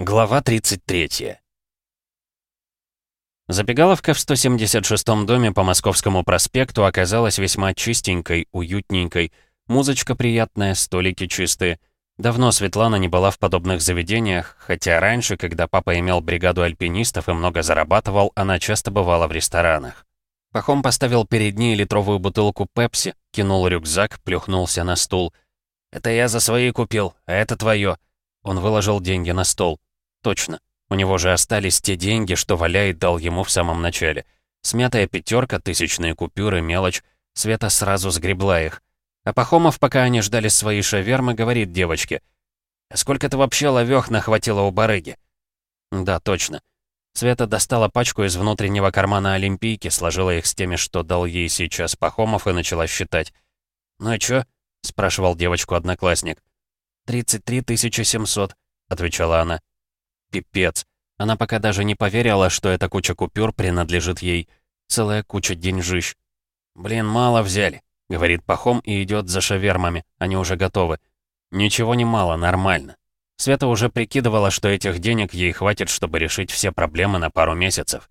Глава 33 Забегаловка в 176-м доме по Московскому проспекту оказалась весьма чистенькой, уютненькой, музычка приятная, столики чистые. Давно Светлана не была в подобных заведениях, хотя раньше, когда папа имел бригаду альпинистов и много зарабатывал, она часто бывала в ресторанах. Пахом поставил перед ней литровую бутылку пепси, кинул рюкзак, плюхнулся на стул. «Это я за свои купил, а это твое. Он выложил деньги на стол. Точно. У него же остались те деньги, что Валяй дал ему в самом начале. Смятая пятерка, тысячные купюры, мелочь. Света сразу сгребла их. А Пахомов, пока они ждали свои шавермы, говорит девочке. «А сколько ты вообще ловёх нахватила у барыги?» «Да, точно». Света достала пачку из внутреннего кармана Олимпийки, сложила их с теми, что дал ей сейчас Пахомов, и начала считать. «Ну и чё?» — спрашивал девочку одноклассник. «33 700», — отвечала она. Пипец. Она пока даже не поверила, что эта куча купюр принадлежит ей. Целая куча деньжищ. «Блин, мало взяли», — говорит Пахом и идет за шавермами. Они уже готовы. Ничего не мало, нормально. Света уже прикидывала, что этих денег ей хватит, чтобы решить все проблемы на пару месяцев.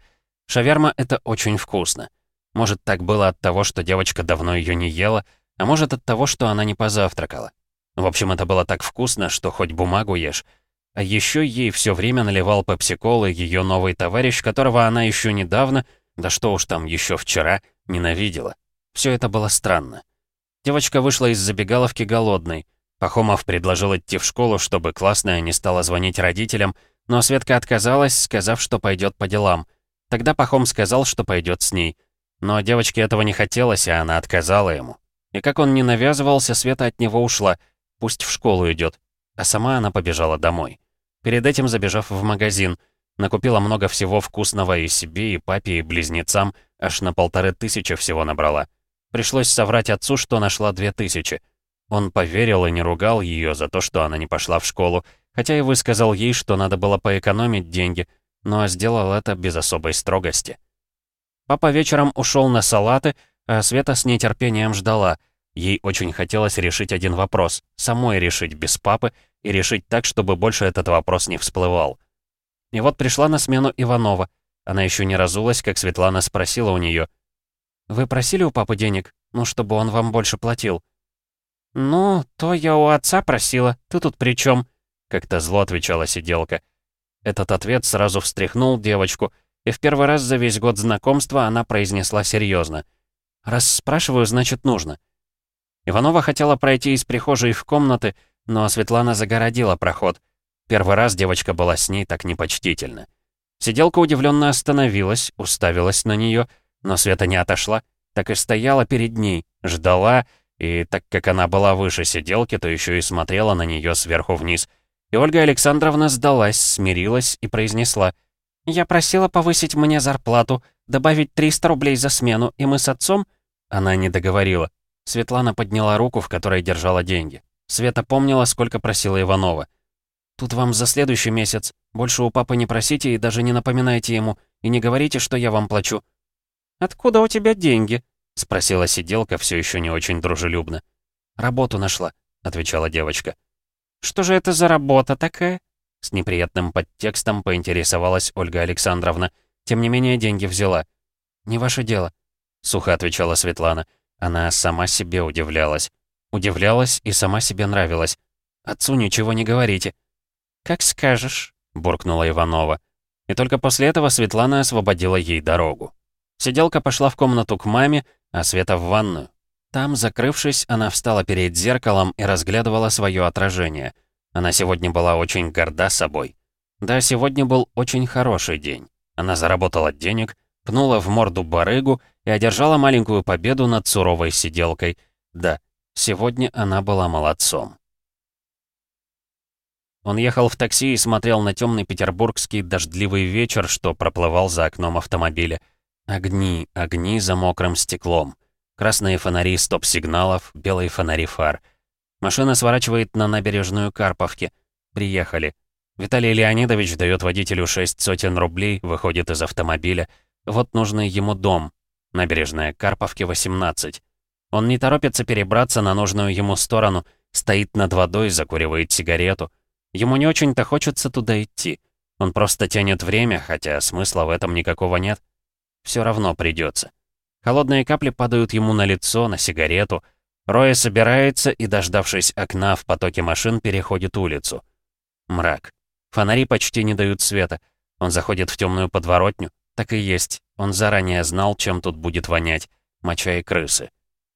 Шаверма — это очень вкусно. Может, так было от того, что девочка давно ее не ела, а может, от того, что она не позавтракала. В общем, это было так вкусно, что хоть бумагу ешь. А еще ей все время наливал пепсиколы ее новый товарищ, которого она еще недавно, да что уж там, еще вчера, ненавидела. Все это было странно. Девочка вышла из забегаловки голодной. Пахомов предложил идти в школу, чтобы классная не стала звонить родителям, но Светка отказалась, сказав, что пойдет по делам. Тогда Пахом сказал, что пойдет с ней. Но девочке этого не хотелось, и она отказала ему. И как он не навязывался, Света от него ушла. Пусть в школу идет. А сама она побежала домой. Перед этим забежав в магазин, накупила много всего вкусного и себе, и папе, и близнецам, аж на полторы тысячи всего набрала. Пришлось соврать отцу, что нашла две тысячи. Он поверил и не ругал ее за то, что она не пошла в школу, хотя и высказал ей, что надо было поэкономить деньги, но сделал это без особой строгости. Папа вечером ушел на салаты, а Света с нетерпением ждала. Ей очень хотелось решить один вопрос, самой решить без папы, и решить так, чтобы больше этот вопрос не всплывал. И вот пришла на смену Иванова. Она еще не разулась, как Светлана спросила у нее. «Вы просили у папы денег? Ну, чтобы он вам больше платил?» «Ну, то я у отца просила. Ты тут при чем? Как-то зло отвечала сиделка. Этот ответ сразу встряхнул девочку, и в первый раз за весь год знакомства она произнесла серьезно. «Раз спрашиваю, значит нужно». Иванова хотела пройти из прихожей в комнаты, но Светлана загородила проход. Первый раз девочка была с ней так непочтительно. Сиделка удивленно остановилась, уставилась на нее, но Света не отошла, так и стояла перед ней, ждала, и так как она была выше сиделки, то еще и смотрела на нее сверху вниз. И Ольга Александровна сдалась, смирилась и произнесла. «Я просила повысить мне зарплату, добавить 300 рублей за смену, и мы с отцом...» Она не договорила. Светлана подняла руку, в которой держала деньги. Света помнила, сколько просила Иванова. «Тут вам за следующий месяц. Больше у папы не просите и даже не напоминайте ему. И не говорите, что я вам плачу». «Откуда у тебя деньги?» — спросила сиделка, все еще не очень дружелюбно. «Работу нашла», — отвечала девочка. «Что же это за работа такая?» С неприятным подтекстом поинтересовалась Ольга Александровна. Тем не менее, деньги взяла. «Не ваше дело», — сухо отвечала Светлана. Она сама себе удивлялась. Удивлялась и сама себе нравилась. «Отцу ничего не говорите». «Как скажешь», — буркнула Иванова. И только после этого Светлана освободила ей дорогу. Сиделка пошла в комнату к маме, а Света в ванную. Там, закрывшись, она встала перед зеркалом и разглядывала свое отражение. Она сегодня была очень горда собой. Да, сегодня был очень хороший день. Она заработала денег, пнула в морду барыгу и одержала маленькую победу над суровой сиделкой. Да, Сегодня она была молодцом. Он ехал в такси и смотрел на темный петербургский дождливый вечер, что проплывал за окном автомобиля. Огни, огни за мокрым стеклом. Красные фонари стоп-сигналов, белые фонари фар. Машина сворачивает на набережную Карповки. Приехали. Виталий Леонидович дает водителю шесть сотен рублей, выходит из автомобиля. Вот нужный ему дом. Набережная Карповки, 18. Он не торопится перебраться на нужную ему сторону, стоит над водой, закуривает сигарету. Ему не очень-то хочется туда идти. Он просто тянет время, хотя смысла в этом никакого нет. Все равно придется. Холодные капли падают ему на лицо, на сигарету. Роя собирается и, дождавшись окна в потоке машин, переходит улицу. Мрак. Фонари почти не дают света. Он заходит в темную подворотню. Так и есть. Он заранее знал, чем тут будет вонять. Моча и крысы.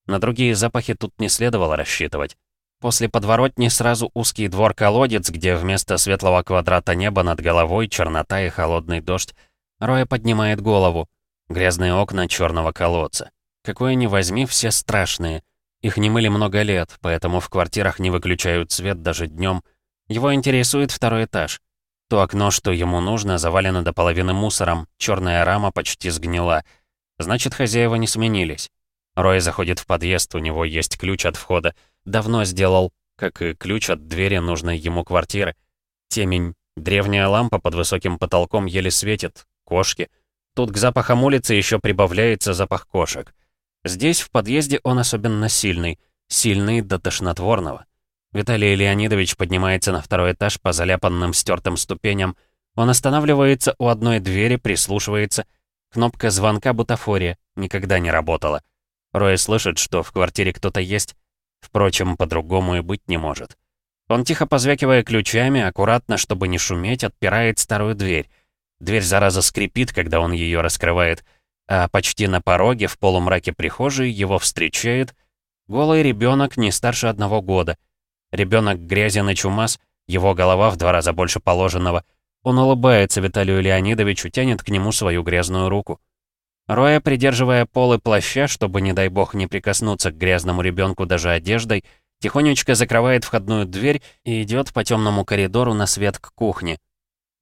На другие запахи тут не следовало рассчитывать. После подворотни сразу узкий двор-колодец, где вместо светлого квадрата неба над головой чернота и холодный дождь. Роя поднимает голову. Грязные окна черного колодца. Какое ни возьми, все страшные. Их не мыли много лет, поэтому в квартирах не выключают свет даже днем. Его интересует второй этаж. То окно, что ему нужно, завалено до половины мусором, черная рама почти сгнила. Значит, хозяева не сменились. Рой заходит в подъезд, у него есть ключ от входа. Давно сделал, как и ключ от двери нужной ему квартиры. Темень. Древняя лампа под высоким потолком еле светит. Кошки. Тут к запахам улицы еще прибавляется запах кошек. Здесь, в подъезде, он особенно сильный. Сильный до тошнотворного. Виталий Леонидович поднимается на второй этаж по заляпанным стертым ступеням. Он останавливается у одной двери, прислушивается. Кнопка звонка бутафория никогда не работала. Рой слышит, что в квартире кто-то есть. Впрочем, по-другому и быть не может. Он, тихо позвякивая ключами, аккуратно, чтобы не шуметь, отпирает старую дверь. Дверь, зараза, скрипит, когда он ее раскрывает, а почти на пороге, в полумраке прихожей, его встречает голый ребенок не старше одного года. Ребенок грязен и чумас, его голова в два раза больше положенного. Он улыбается Виталию Леонидовичу, тянет к нему свою грязную руку. Роя, придерживая полы плаща, чтобы, не дай бог, не прикоснуться к грязному ребенку даже одеждой, тихонечко закрывает входную дверь и идет по темному коридору на свет к кухне.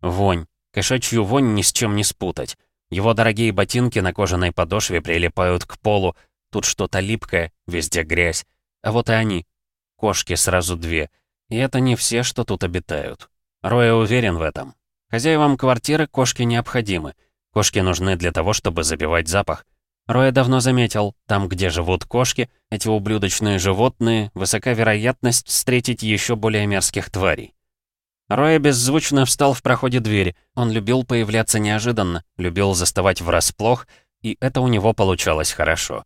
Вонь. Кошачью вонь ни с чем не спутать. Его дорогие ботинки на кожаной подошве прилипают к полу. Тут что-то липкое, везде грязь. А вот и они. Кошки сразу две. И это не все, что тут обитают. Роя уверен в этом. Хозяевам квартиры кошки необходимы. Кошки нужны для того, чтобы забивать запах. Роя давно заметил, там, где живут кошки, эти ублюдочные животные, высока вероятность встретить еще более мерзких тварей. Роя беззвучно встал в проходе двери. Он любил появляться неожиданно, любил заставать врасплох, и это у него получалось хорошо.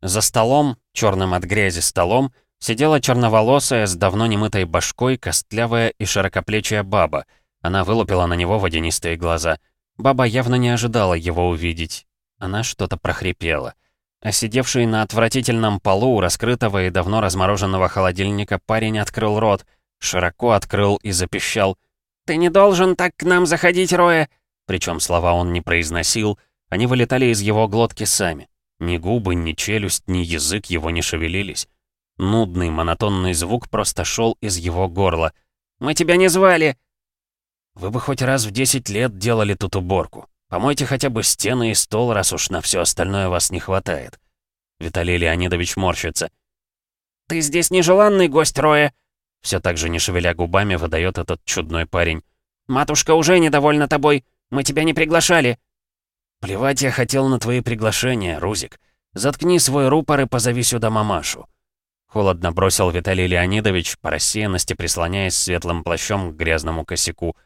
За столом, черным от грязи столом, сидела черноволосая, с давно немытой башкой, костлявая и широкоплечая баба. Она вылупила на него водянистые глаза — Баба явно не ожидала его увидеть. Она что-то прохрипела. А сидевший на отвратительном полу у раскрытого и давно размороженного холодильника парень открыл рот, широко открыл и запищал. «Ты не должен так к нам заходить, Роя!» Причем слова он не произносил, они вылетали из его глотки сами. Ни губы, ни челюсть, ни язык его не шевелились. Нудный, монотонный звук просто шел из его горла. «Мы тебя не звали!» Вы бы хоть раз в 10 лет делали тут уборку. Помойте хотя бы стены и стол, раз уж на все остальное вас не хватает. Виталий Леонидович морщится. «Ты здесь нежеланный гость, Роя!» Все так же не шевеля губами выдает этот чудной парень. «Матушка уже недовольна тобой. Мы тебя не приглашали». «Плевать я хотел на твои приглашения, Рузик. Заткни свой рупор и позови сюда мамашу». Холодно бросил Виталий Леонидович, по рассеянности прислоняясь светлым плащом к грязному косяку.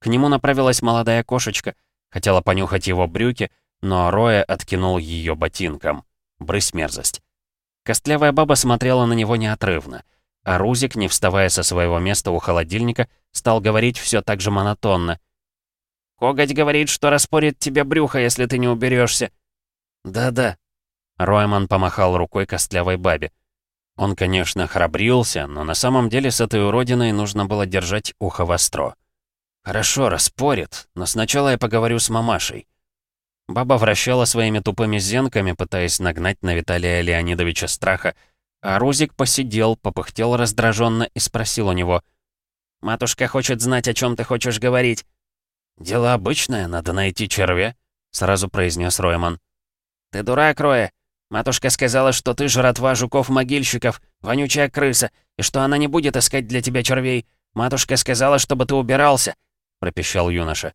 К нему направилась молодая кошечка, хотела понюхать его брюки, но Роя откинул ее ботинком. Брысь мерзость. Костлявая баба смотрела на него неотрывно, а Рузик, не вставая со своего места у холодильника, стал говорить все так же монотонно. «Коготь говорит, что распорит тебе брюхо, если ты не уберешься. «Да-да», — Ройман помахал рукой костлявой бабе. Он, конечно, храбрился, но на самом деле с этой уродиной нужно было держать ухо востро. «Хорошо, распорит, но сначала я поговорю с мамашей». Баба вращала своими тупыми зенками, пытаясь нагнать на Виталия Леонидовича страха, а Рузик посидел, попыхтел раздраженно и спросил у него. «Матушка хочет знать, о чем ты хочешь говорить». «Дело обычное, надо найти червя», — сразу произнес Ройман. «Ты дурак, Роя. Матушка сказала, что ты жратва жуков-могильщиков, вонючая крыса, и что она не будет искать для тебя червей. Матушка сказала, чтобы ты убирался пропищал юноша.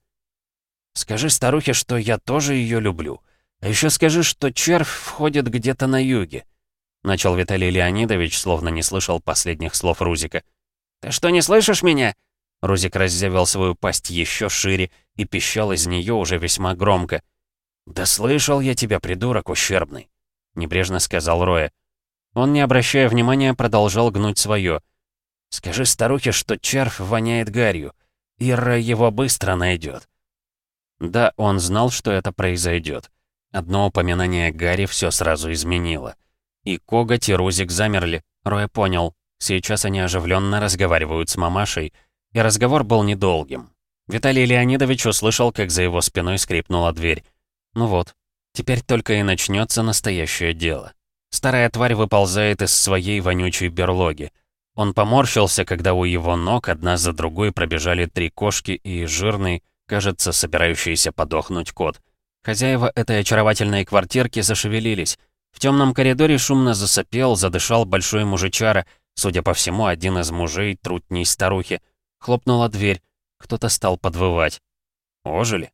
«Скажи старухе, что я тоже ее люблю. А еще скажи, что червь входит где-то на юге», — начал Виталий Леонидович, словно не слышал последних слов Рузика. «Ты что, не слышишь меня?» Рузик раззявил свою пасть еще шире и пищал из нее уже весьма громко. «Да слышал я тебя, придурок ущербный», — небрежно сказал Роя. Он, не обращая внимания, продолжал гнуть свое. «Скажи старухе, что червь воняет гарью. Ира его быстро найдет. Да, он знал, что это произойдет. Одно упоминание Гарри все сразу изменило. И Коготь, и Рузик замерли. Роя понял. Сейчас они оживленно разговаривают с мамашей, и разговор был недолгим. Виталий Леонидович услышал, как за его спиной скрипнула дверь. Ну вот, теперь только и начнется настоящее дело. Старая тварь выползает из своей вонючей берлоги. Он поморщился, когда у его ног одна за другой пробежали три кошки и жирный, кажется, собирающийся подохнуть кот. Хозяева этой очаровательной квартирки зашевелились. В темном коридоре шумно засопел, задышал большой мужичара, судя по всему, один из мужей трутней старухи. Хлопнула дверь. Кто-то стал подвывать. «Ожили?»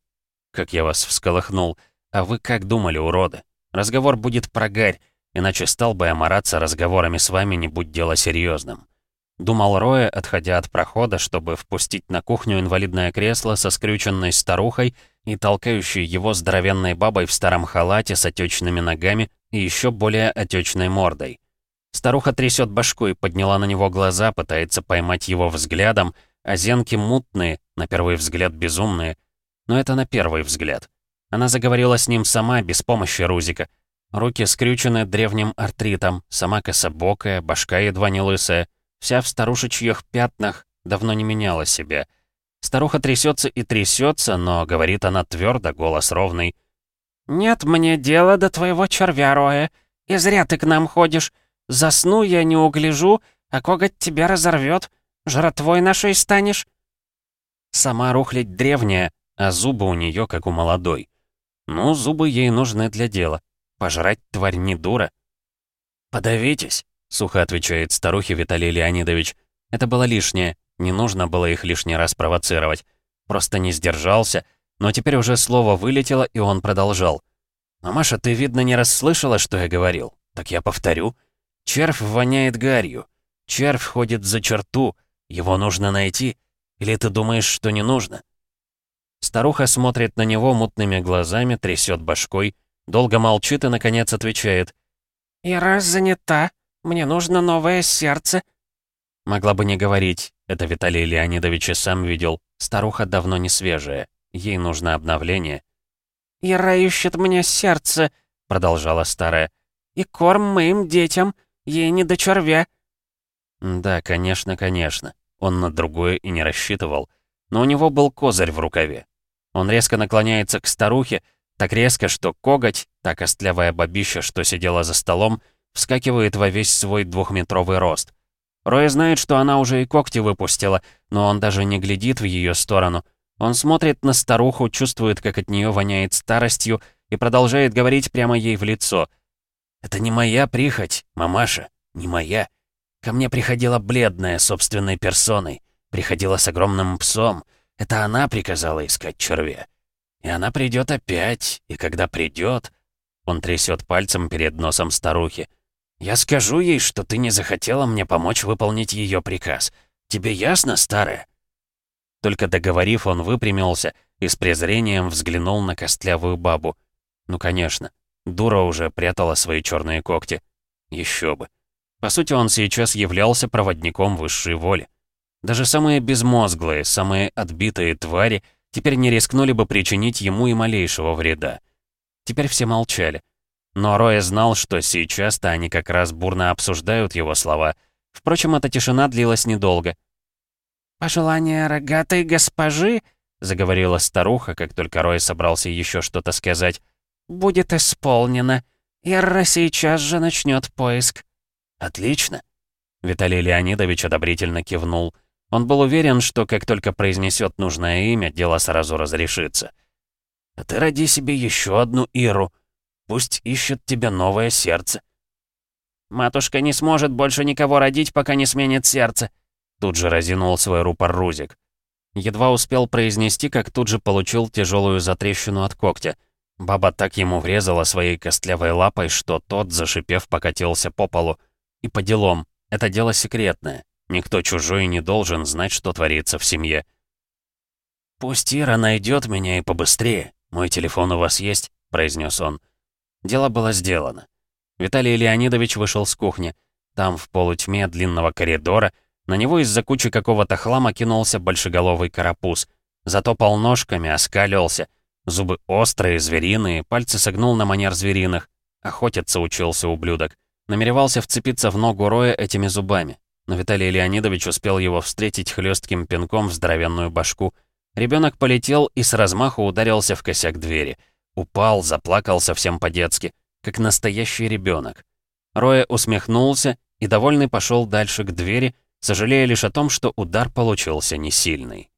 «Как я вас всколыхнул. А вы как думали, уроды? Разговор будет про гарь, иначе стал бы я мараться разговорами с вами, не будь дело серьезным. Думал Роя, отходя от прохода, чтобы впустить на кухню инвалидное кресло со скрюченной старухой и толкающей его здоровенной бабой в старом халате с отечными ногами и еще более отечной мордой. Старуха трясет башку и подняла на него глаза, пытается поймать его взглядом, а зенки мутные, на первый взгляд безумные. Но это на первый взгляд. Она заговорила с ним сама, без помощи Рузика. Руки скрючены древним артритом, сама кособокая, башка едва не лысая. Вся в старушечьих пятнах, давно не меняла себя. Старуха трясется и трясется, но говорит она твердо, голос ровный. «Нет мне дела до твоего червя, Роя. И зря ты к нам ходишь. Засну я, не угляжу, а коготь тебя разорвет. Жратвой нашей станешь». Сама рухлядь древняя, а зубы у нее как у молодой. Ну, зубы ей нужны для дела. Пожрать тварь не дура. «Подавитесь», Сухо отвечает старухе Виталий Леонидович. Это было лишнее, не нужно было их лишний раз провоцировать. Просто не сдержался, но теперь уже слово вылетело, и он продолжал. «Мамаша, ты, видно, не расслышала, что я говорил. Так я повторю. Червь воняет гарью. Червь ходит за черту. Его нужно найти. Или ты думаешь, что не нужно?» Старуха смотрит на него мутными глазами, трясет башкой, долго молчит и, наконец, отвечает. «И раз занята, мне нужно новое сердце». Могла бы не говорить. Это Виталий Леонидович и сам видел. Старуха давно не свежая. Ей нужно обновление. «Ира ищет мне сердце», — продолжала старая. «И корм моим детям. Ей не до червя». Да, конечно, конечно. Он на другое и не рассчитывал. Но у него был козырь в рукаве. Он резко наклоняется к старухе, так резко, что коготь, та костлявая бабища, что сидела за столом, вскакивает во весь свой двухметровый рост. Рой знает, что она уже и когти выпустила, но он даже не глядит в ее сторону. Он смотрит на старуху, чувствует, как от нее воняет старостью, и продолжает говорить прямо ей в лицо. «Это не моя прихоть, мамаша, не моя. Ко мне приходила бледная собственной персоной, приходила с огромным псом. Это она приказала искать червя. И она придет опять, и когда придет...» Он трясет пальцем перед носом старухи. «Я скажу ей, что ты не захотела мне помочь выполнить ее приказ. Тебе ясно, старая?» Только договорив, он выпрямился и с презрением взглянул на костлявую бабу. Ну, конечно, дура уже прятала свои черные когти. Еще бы. По сути, он сейчас являлся проводником высшей воли. Даже самые безмозглые, самые отбитые твари теперь не рискнули бы причинить ему и малейшего вреда. Теперь все молчали. Но Роя знал, что сейчас-то они как раз бурно обсуждают его слова. Впрочем, эта тишина длилась недолго. «Пожелание рогатой госпожи», — заговорила старуха, как только Рой собрался еще что-то сказать, — «будет исполнено. Ирра сейчас же начнет поиск». «Отлично», — Виталий Леонидович одобрительно кивнул. Он был уверен, что как только произнесет нужное имя, дело сразу разрешится. «А ты роди себе еще одну Иру», Пусть ищет тебе новое сердце». «Матушка не сможет больше никого родить, пока не сменит сердце», тут же разинул свой рупор Рузик. Едва успел произнести, как тут же получил тяжелую затрещину от когтя. Баба так ему врезала своей костлявой лапой, что тот, зашипев, покатился по полу. И по делам. Это дело секретное. Никто чужой не должен знать, что творится в семье. «Пусть Ира найдет меня и побыстрее. Мой телефон у вас есть?» — произнес он. Дело было сделано. Виталий Леонидович вышел с кухни. Там, в полутьме длинного коридора, на него из-за кучи какого-то хлама кинулся большеголовый карапуз. Затопал ножками, оскалился. Зубы острые, звериные, пальцы согнул на манер звериных. Охотиться учился ублюдок. Намеревался вцепиться в ногу Роя этими зубами. Но Виталий Леонидович успел его встретить хлестким пинком в здоровенную башку. Ребенок полетел и с размаху ударился в косяк двери. Упал, заплакал совсем по-детски, как настоящий ребенок. Роя усмехнулся и, довольный, пошел дальше к двери, сожалея лишь о том, что удар получился не сильный.